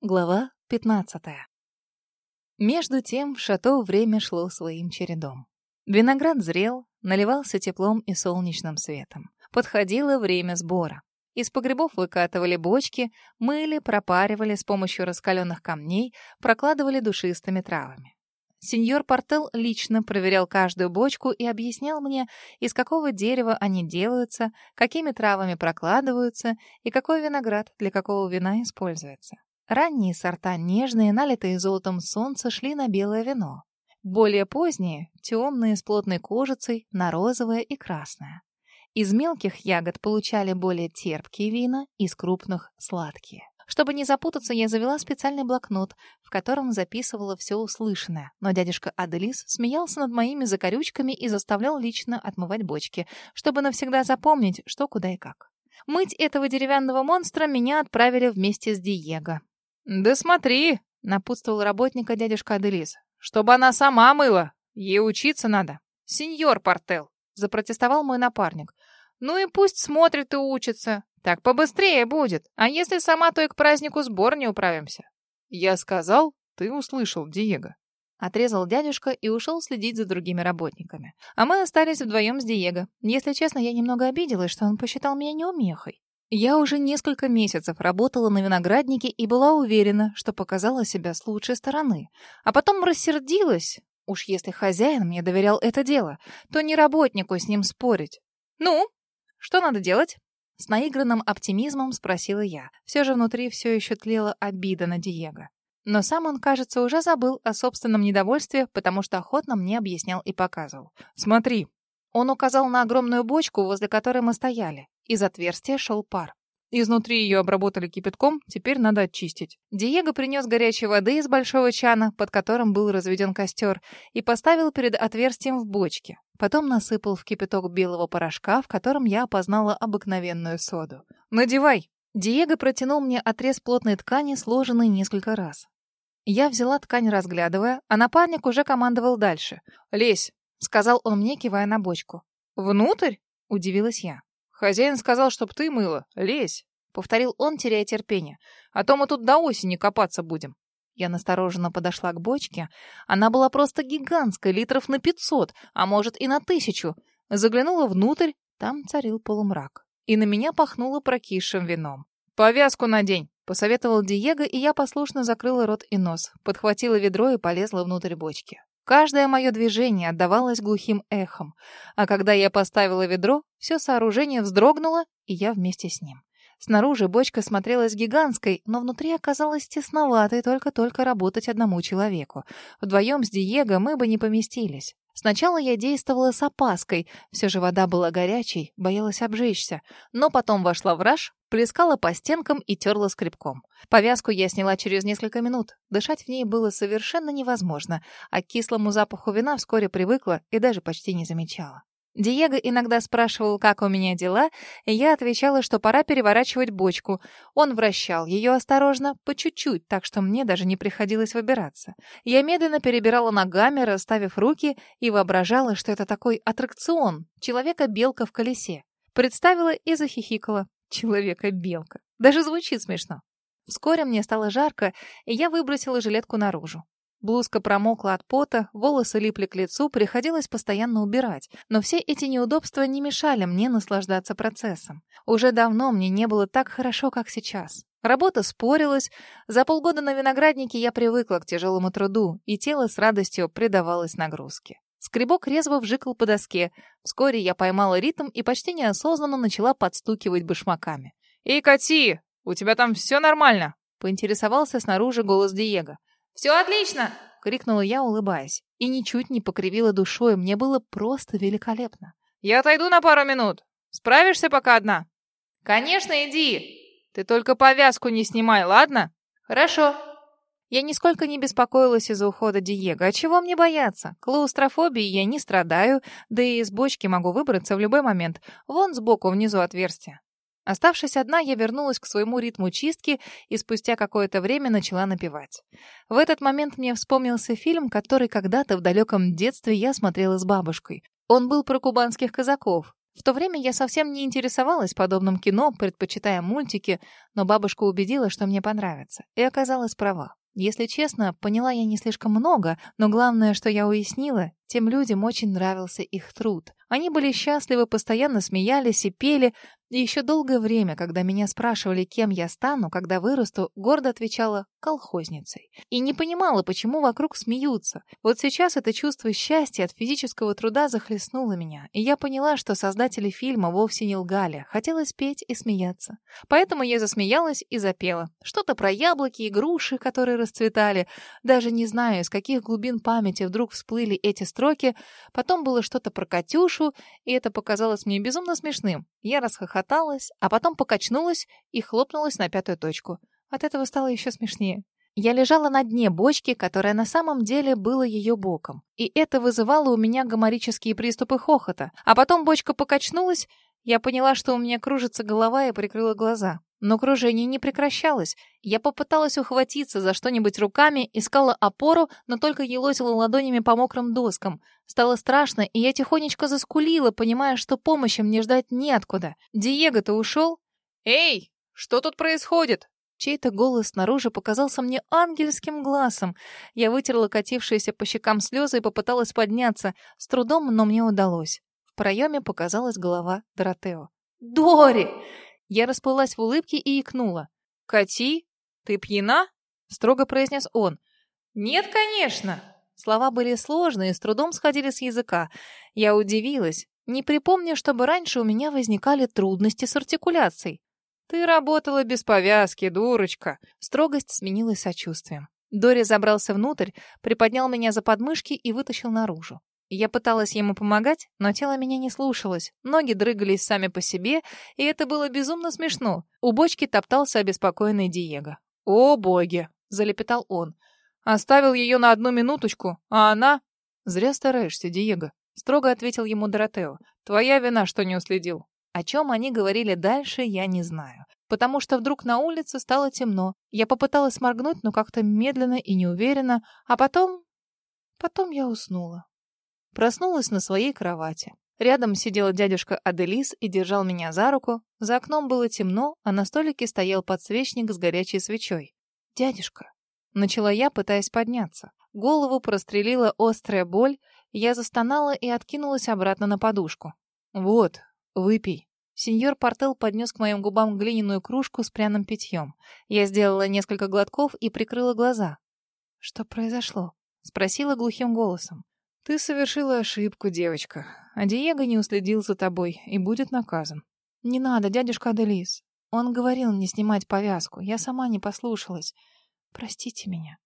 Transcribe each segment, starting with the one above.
Глава 15. Между тем в шато время шло своим чередом. Виноград зрел, наливался теплом и солнечным светом. Подходило время сбора. Из погребов выкатывали бочки, мыли, пропаривали с помощью раскаленных камней, прокладывали душистыми травами. Сеньор Портел лично проверял каждую бочку и объяснял мне, из какого дерева они делаются, какими травами прокладываются и какой виноград для какого вина используется. Ранние сорта, нежные, налитые золотом солнца, шли на белое вино. Более поздние, темные, с плотной кожицей, на розовое и красное. Из мелких ягод получали более терпкие вина, из крупных — сладкие. Чтобы не запутаться, я завела специальный блокнот, в котором записывала все услышанное. Но дядюшка Аделис смеялся над моими закорючками и заставлял лично отмывать бочки, чтобы навсегда запомнить, что, куда и как. Мыть этого деревянного монстра меня отправили вместе с Диего. «Да смотри!» — напутствовал работника дядюшка Аделис. «Чтобы она сама мыла. Ей учиться надо». «Сеньор Портел!» — запротестовал мой напарник. «Ну и пусть смотрит и учится. Так побыстрее будет. А если сама, то и к празднику сбор не управимся». «Я сказал, ты услышал, Диего». Отрезал дядюшка и ушел следить за другими работниками. А мы остались вдвоем с Диего. Если честно, я немного обиделась, что он посчитал меня неумехой. Я уже несколько месяцев работала на винограднике и была уверена, что показала себя с лучшей стороны. А потом рассердилась. Уж если хозяин мне доверял это дело, то не работнику с ним спорить. «Ну, что надо делать?» С наигранным оптимизмом спросила я. Все же внутри все еще тлела обида на Диего. Но сам он, кажется, уже забыл о собственном недовольстве, потому что охотно мне объяснял и показывал. «Смотри». Он указал на огромную бочку, возле которой мы стояли. Из отверстия шел пар. Изнутри ее обработали кипятком, теперь надо очистить. Диего принес горячей воды из большого чана, под которым был разведен костер, и поставил перед отверстием в бочке. Потом насыпал в кипяток белого порошка, в котором я опознала обыкновенную соду. «Надевай!» Диего протянул мне отрез плотной ткани, сложенный несколько раз. Я взяла ткань, разглядывая, а напарник уже командовал дальше. «Лезь!» — сказал он мне, кивая на бочку. «Внутрь?» — удивилась я. «Хозяин сказал, чтоб ты мыла. Лезь!» — повторил он, теряя терпение. «А то мы тут до осени копаться будем». Я настороженно подошла к бочке. Она была просто гигантской, литров на пятьсот, а может и на тысячу. Заглянула внутрь, там царил полумрак. И на меня пахнуло прокисшим вином. «Повязку надень!» — посоветовал Диего, и я послушно закрыла рот и нос, подхватила ведро и полезла внутрь бочки. Каждое мое движение отдавалось глухим эхом, а когда я поставила ведро, все сооружение вздрогнуло, и я вместе с ним. Снаружи бочка смотрелась гигантской, но внутри оказалась тесноватой только-только работать одному человеку. Вдвоем с Диего мы бы не поместились. Сначала я действовала с опаской, все же вода была горячей, боялась обжечься, но потом вошла в раж, плескала по стенкам и терла скребком. Повязку я сняла через несколько минут. Дышать в ней было совершенно невозможно, а к кислому запаху вина вскоре привыкла и даже почти не замечала. Диего иногда спрашивал, как у меня дела, и я отвечала, что пора переворачивать бочку. Он вращал ее осторожно, по чуть-чуть, так что мне даже не приходилось выбираться. Я медленно перебирала ногами, расставив руки, и воображала, что это такой аттракцион, человека-белка в колесе. Представила и захихикала. Человека-белка. Даже звучит смешно. Вскоре мне стало жарко, и я выбросила жилетку наружу. Блузка промокла от пота, волосы липли к лицу, приходилось постоянно убирать. Но все эти неудобства не мешали мне наслаждаться процессом. Уже давно мне не было так хорошо, как сейчас. Работа спорилась. За полгода на винограднике я привыкла к тяжелому труду, и тело с радостью предавалось нагрузке. Скребок резво вжикал по доске. Вскоре я поймала ритм и почти неосознанно начала подстукивать башмаками. «Эй, Кати, у тебя там все нормально?» — поинтересовался снаружи голос Диего. «Все отлично!» — крикнула я, улыбаясь. И ничуть не покривила душой, мне было просто великолепно. «Я отойду на пару минут. Справишься пока одна?» «Конечно, иди!» «Ты только повязку не снимай, ладно?» «Хорошо». Я нисколько не беспокоилась из-за ухода Диего. А чего мне бояться? Клаустрофобией я не страдаю, да и из бочки могу выбраться в любой момент. Вон сбоку внизу отверстие. Оставшись одна, я вернулась к своему ритму чистки и спустя какое-то время начала напевать. В этот момент мне вспомнился фильм, который когда-то в далеком детстве я смотрела с бабушкой. Он был про кубанских казаков. В то время я совсем не интересовалась подобным кино, предпочитая мультики, но бабушка убедила, что мне понравится, и оказалась права. Если честно, поняла я не слишком много, но главное, что я уяснила, тем людям очень нравился их труд. Они были счастливы, постоянно смеялись и пели, и еще долгое время, когда меня спрашивали, кем я стану, когда вырасту, гордо отвечала «колхозницей». И не понимала, почему вокруг смеются. Вот сейчас это чувство счастья от физического труда захлестнуло меня, и я поняла, что создатели фильма вовсе не лгали, хотелось петь и смеяться. Поэтому я засмеялась и запела. Что-то про яблоки и груши, которые расцветали. Даже не знаю, из каких глубин памяти вдруг всплыли эти строки. Потом было что-то про Катюшу, и это показалось мне безумно смешным. Я расхохоталась, а потом покачнулась и хлопнулась на пятую точку. От этого стало еще смешнее. Я лежала на дне бочки, которая на самом деле была ее боком. И это вызывало у меня гоморические приступы хохота. А потом бочка покачнулась, я поняла, что у меня кружится голова и прикрыла глаза. Но кружение не прекращалось. Я попыталась ухватиться за что-нибудь руками, искала опору, но только елозила ладонями по мокрым доскам. Стало страшно, и я тихонечко заскулила, понимая, что помощи мне ждать неоткуда. Диего-то ушел? «Эй, что тут происходит?» Чей-то голос снаружи показался мне ангельским глазом. Я вытерла катившиеся по щекам слезы и попыталась подняться. С трудом, но мне удалось. В проеме показалась голова Доротео. «Дори!» Я расплылась в улыбке и икнула. «Кати, ты пьяна?» — строго произнес он. «Нет, конечно!» Слова были сложные, с трудом сходили с языка. Я удивилась. Не припомню, чтобы раньше у меня возникали трудности с артикуляцией. «Ты работала без повязки, дурочка!» Строгость сменилась сочувствием. Дори забрался внутрь, приподнял меня за подмышки и вытащил наружу. Я пыталась ему помогать, но тело меня не слушалось. Ноги дрыгались сами по себе, и это было безумно смешно. У бочки топтался обеспокоенный Диего. «О, боги!» — залепетал он. «Оставил ее на одну минуточку, а она...» «Зря стараешься, Диего», — строго ответил ему Доротео. «Твоя вина, что не уследил». О чем они говорили дальше, я не знаю. Потому что вдруг на улице стало темно. Я попыталась моргнуть, но как-то медленно и неуверенно, а потом... Потом я уснула. Проснулась на своей кровати. Рядом сидел дядюшка Аделис и держал меня за руку. За окном было темно, а на столике стоял подсвечник с горячей свечой. «Дядюшка!» Начала я, пытаясь подняться. Голову прострелила острая боль, я застонала и откинулась обратно на подушку. «Вот, выпей». Сеньор Портел поднес к моим губам глиняную кружку с пряным питьем. Я сделала несколько глотков и прикрыла глаза. «Что произошло?» — спросила глухим голосом. Ты совершила ошибку, девочка. А Диего не уследил за тобой и будет наказан. Не надо, дядюшка Аделис. Он говорил не снимать повязку. Я сама не послушалась. Простите меня.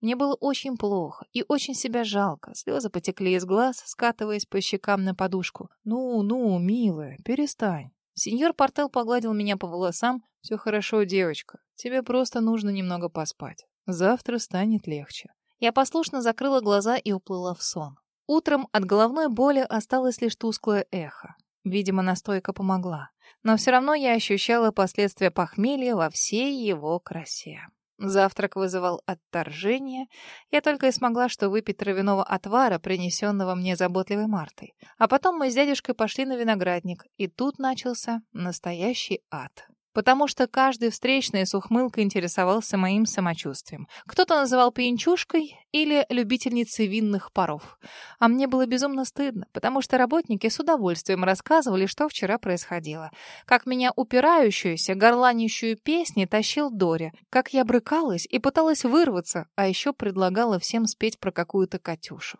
Мне было очень плохо и очень себя жалко. Слезы потекли из глаз, скатываясь по щекам на подушку. «Ну, ну, милая, перестань». Сеньор Портел погладил меня по волосам. «Все хорошо, девочка. Тебе просто нужно немного поспать. Завтра станет легче». Я послушно закрыла глаза и уплыла в сон. Утром от головной боли осталось лишь тусклое эхо. Видимо, настойка помогла. Но все равно я ощущала последствия похмелья во всей его красе. Завтрак вызывал отторжение. Я только и смогла что выпить травяного отвара, принесенного мне заботливой Мартой. А потом мы с дядюшкой пошли на виноградник, и тут начался настоящий ад потому что каждый встречный с ухмылкой интересовался моим самочувствием. Кто-то называл пьянчушкой или любительницей винных паров. А мне было безумно стыдно, потому что работники с удовольствием рассказывали, что вчера происходило. Как меня упирающуюся, горланищую песни тащил Дори, как я брыкалась и пыталась вырваться, а еще предлагала всем спеть про какую-то Катюшу.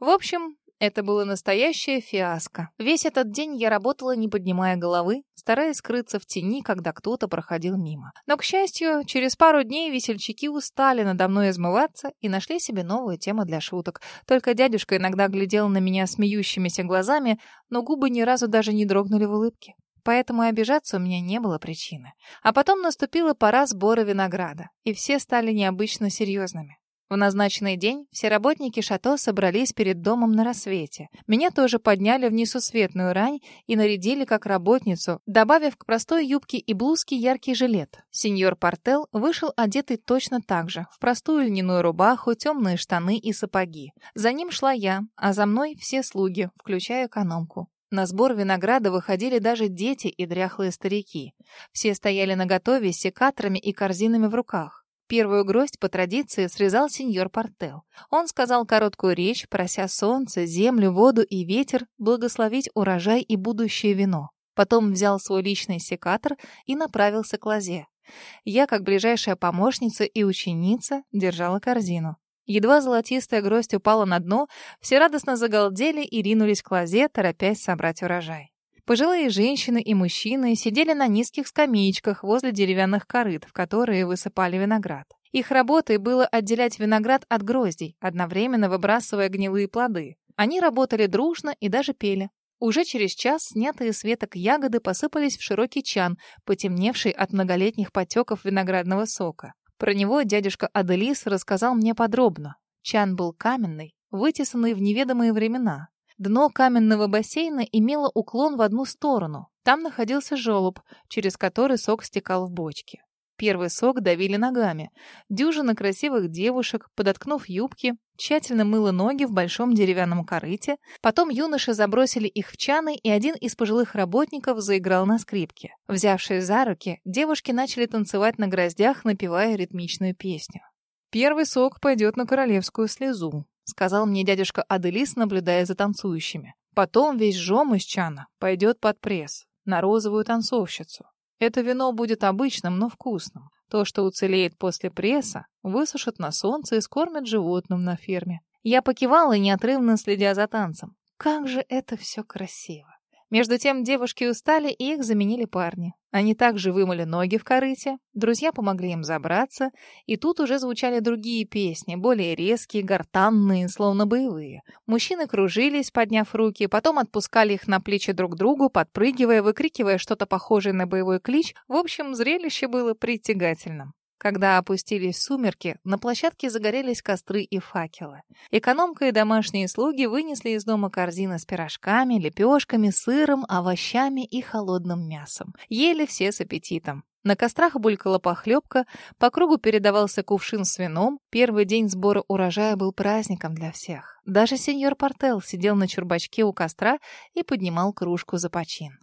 В общем, это было настоящее фиаско. Весь этот день я работала, не поднимая головы, стараясь скрыться в тени, когда кто-то проходил мимо. Но, к счастью, через пару дней весельчаки устали надо мной измываться и нашли себе новую тему для шуток. Только дядюшка иногда глядел на меня смеющимися глазами, но губы ни разу даже не дрогнули в улыбке. Поэтому обижаться у меня не было причины. А потом наступила пора сбора винограда, и все стали необычно серьезными. В назначенный день все работники шато собрались перед домом на рассвете. Меня тоже подняли в несусветную рань и нарядили как работницу, добавив к простой юбке и блузке яркий жилет. Сеньор Портел вышел одетый точно так же, в простую льняную рубаху, темные штаны и сапоги. За ним шла я, а за мной все слуги, включая экономку. На сбор винограда выходили даже дети и дряхлые старики. Все стояли наготове с секаторами и корзинами в руках. Первую гроздь по традиции срезал сеньор Портел. Он сказал короткую речь, прося солнце, землю, воду и ветер благословить урожай и будущее вино. Потом взял свой личный секатор и направился к лозе. Я, как ближайшая помощница и ученица, держала корзину. Едва золотистая гроздь упала на дно, все радостно загалдели и ринулись к лозе, торопясь собрать урожай. Пожилые женщины и мужчины сидели на низких скамеечках возле деревянных корыт, в которые высыпали виноград. Их работой было отделять виноград от гроздей, одновременно выбрасывая гнилые плоды. Они работали дружно и даже пели. Уже через час снятые с веток ягоды посыпались в широкий чан, потемневший от многолетних потеков виноградного сока. Про него дядюшка Аделис рассказал мне подробно. Чан был каменный, вытесанный в неведомые времена. Дно каменного бассейна имело уклон в одну сторону. Там находился желоб, через который сок стекал в бочки. Первый сок давили ногами. Дюжина красивых девушек, подоткнув юбки, тщательно мыла ноги в большом деревянном корыте. Потом юноши забросили их в чаны, и один из пожилых работников заиграл на скрипке. Взявшись за руки, девушки начали танцевать на гроздях, напевая ритмичную песню. «Первый сок пойдет на королевскую слезу», — сказал мне дядюшка Аделис, наблюдая за танцующими. «Потом весь жом из чана пойдет под пресс, на розовую танцовщицу. Это вино будет обычным, но вкусным. То, что уцелеет после пресса, высушат на солнце и скормят животным на ферме. Я покивала, неотрывно следя за танцем. Как же это все красиво. Между тем девушки устали, и их заменили парни. Они также вымыли ноги в корыте, друзья помогли им забраться, и тут уже звучали другие песни, более резкие, гортанные, словно боевые. Мужчины кружились, подняв руки, потом отпускали их на плечи друг другу, подпрыгивая, выкрикивая что-то похожее на боевой клич. В общем, зрелище было притягательным. Когда опустились сумерки, на площадке загорелись костры и факелы. Экономка и домашние слуги вынесли из дома корзины с пирожками, лепешками, сыром, овощами и холодным мясом. Ели все с аппетитом. На кострах булькала похлебка, по кругу передавался кувшин с вином. Первый день сбора урожая был праздником для всех. Даже сеньор Портел сидел на чурбачке у костра и поднимал кружку за почин.